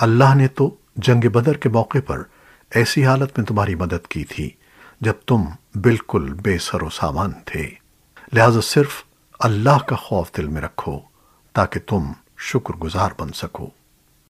اللہ نے تو جنگ بدر کے موقع پر ایسی حالت میں تمہاری مدد کی تھی جب تم بالکل بے سر و سامان تھے۔ لہذا صرف اللہ کا خوف دل میں رکھو تاکہ تم شکر گزار بن سکو۔